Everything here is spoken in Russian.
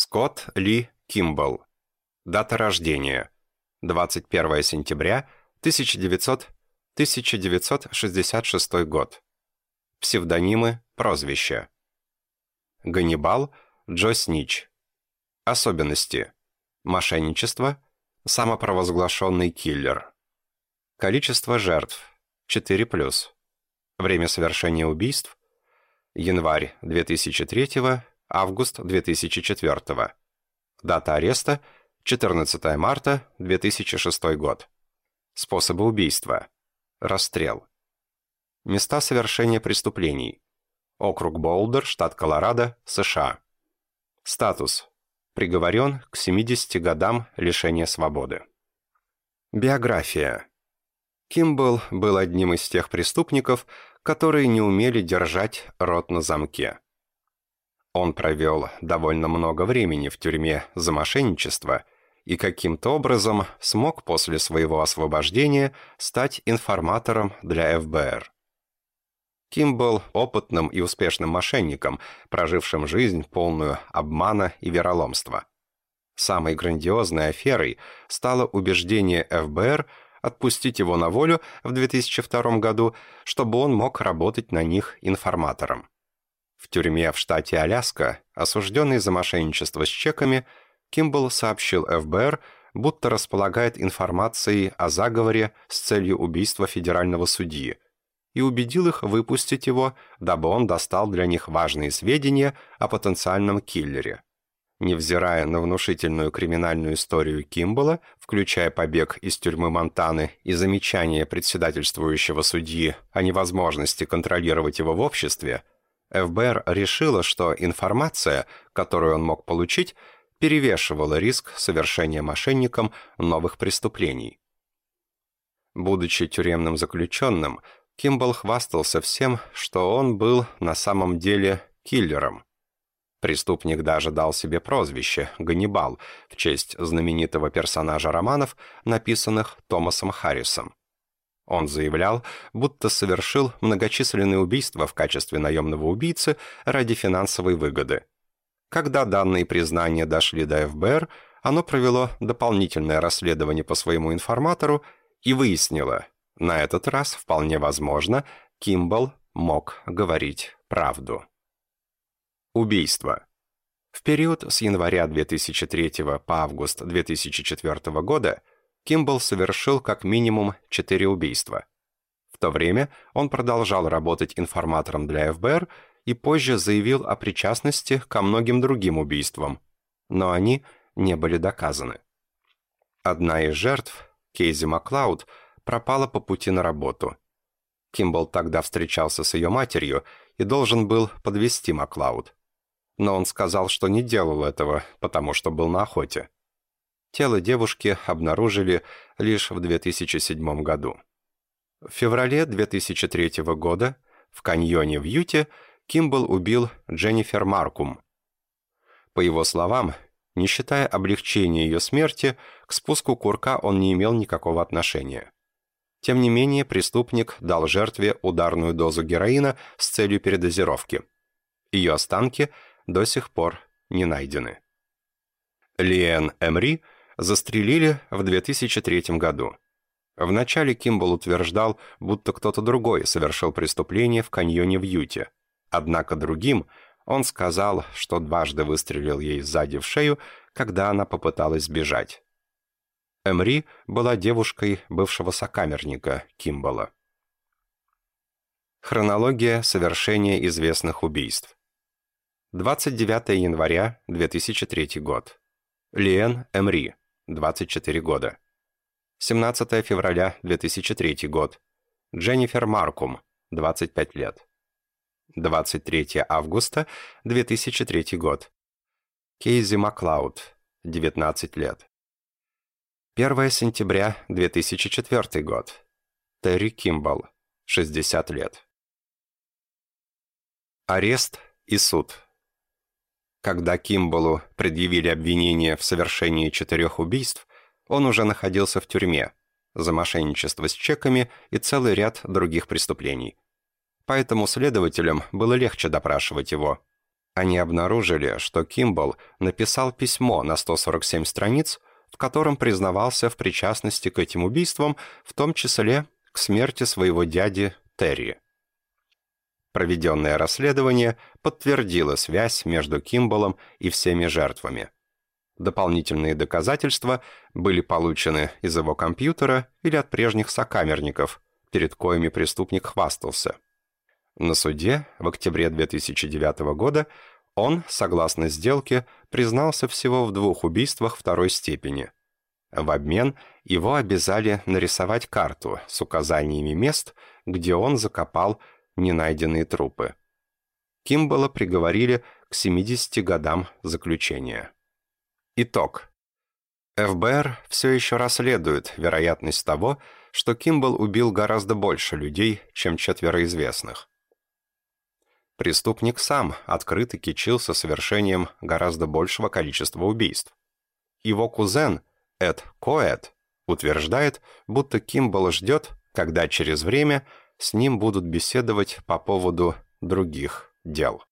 Скотт Ли Кимбл. Дата рождения. 21 сентября 1900 1966 год. Псевдонимы, прозвища. Ганнибал, Джо Снич. Особенности. Мошенничество, самопровозглашенный киллер. Количество жертв. 4+. Время совершения убийств. Январь 2003, август 2004. Дата ареста. 14 марта 2006 год. Способы убийства. Расстрел. Места совершения преступлений. Округ Болдер, штат Колорадо, США. Статус. Приговорен к 70 годам лишения свободы. Биография. Кимбл был одним из тех преступников, которые не умели держать рот на замке. Он провел довольно много времени в тюрьме за мошенничество и каким-то образом смог после своего освобождения стать информатором для ФБР. Ким был опытным и успешным мошенником, прожившим жизнь полную обмана и вероломства. Самой грандиозной аферой стало убеждение ФБР – отпустить его на волю в 2002 году, чтобы он мог работать на них информатором. В тюрьме в штате Аляска, осужденный за мошенничество с чеками, Кимбл сообщил ФБР, будто располагает информацией о заговоре с целью убийства федерального судьи, и убедил их выпустить его, дабы он достал для них важные сведения о потенциальном киллере – Невзирая на внушительную криминальную историю Кимбала, включая побег из тюрьмы Монтаны и замечание председательствующего судьи о невозможности контролировать его в обществе, ФБР решила, что информация, которую он мог получить, перевешивала риск совершения мошенником новых преступлений. Будучи тюремным заключенным, Кимбал хвастался всем, что он был на самом деле киллером – Преступник даже дал себе прозвище «Ганнибал» в честь знаменитого персонажа романов, написанных Томасом Харрисом. Он заявлял, будто совершил многочисленные убийства в качестве наемного убийцы ради финансовой выгоды. Когда данные признания дошли до ФБР, оно провело дополнительное расследование по своему информатору и выяснило, на этот раз, вполне возможно, Кимбл мог говорить правду. Убийство. В период с января 2003 по август 2004 года Кимбл совершил как минимум четыре убийства. В то время он продолжал работать информатором для ФБР и позже заявил о причастности ко многим другим убийствам, но они не были доказаны. Одна из жертв, Кейзи Маклауд, пропала по пути на работу. Кимбл тогда встречался с ее матерью и должен был подвести Маклауд но он сказал, что не делал этого, потому что был на охоте. Тело девушки обнаружили лишь в 2007 году. В феврале 2003 года в каньоне в Юте Кимбл убил Дженнифер Маркум. По его словам, не считая облегчения ее смерти, к спуску курка он не имел никакого отношения. Тем не менее, преступник дал жертве ударную дозу героина с целью передозировки. Ее останки – до сих пор не найдены. Лиэн Эмри застрелили в 2003 году. Вначале Кимбл утверждал, будто кто-то другой совершил преступление в каньоне в Юте. Однако другим он сказал, что дважды выстрелил ей сзади в шею, когда она попыталась сбежать. Эмри была девушкой бывшего сокамерника Кимбала. Хронология совершения известных убийств. 29 января 2003 год. Лиэн Эмри, 24 года. 17 февраля 2003 год. Дженнифер Маркум, 25 лет. 23 августа 2003 год. Кейзи Маклауд, 19 лет. 1 сентября 2004 год. Терри Кимбл, 60 лет. Арест и суд. Когда Кимбалу предъявили обвинение в совершении четырех убийств, он уже находился в тюрьме за мошенничество с чеками и целый ряд других преступлений. Поэтому следователям было легче допрашивать его. Они обнаружили, что Кимбл написал письмо на 147 страниц, в котором признавался в причастности к этим убийствам, в том числе к смерти своего дяди Терри. Проведенное расследование подтвердило связь между Кимбалом и всеми жертвами. Дополнительные доказательства были получены из его компьютера или от прежних сокамерников, перед коими преступник хвастался. На суде в октябре 2009 года он, согласно сделке, признался всего в двух убийствах второй степени. В обмен его обязали нарисовать карту с указаниями мест, где он закопал ненайденные трупы. Кимбала приговорили к 70 годам заключения. Итог. ФБР все еще расследует вероятность того, что Кимбал убил гораздо больше людей, чем четверо известных. Преступник сам открыто кичился совершением гораздо большего количества убийств. Его кузен, Эд Коэт, утверждает, будто Кимбал ждет, когда через время с ним будут беседовать по поводу других дел.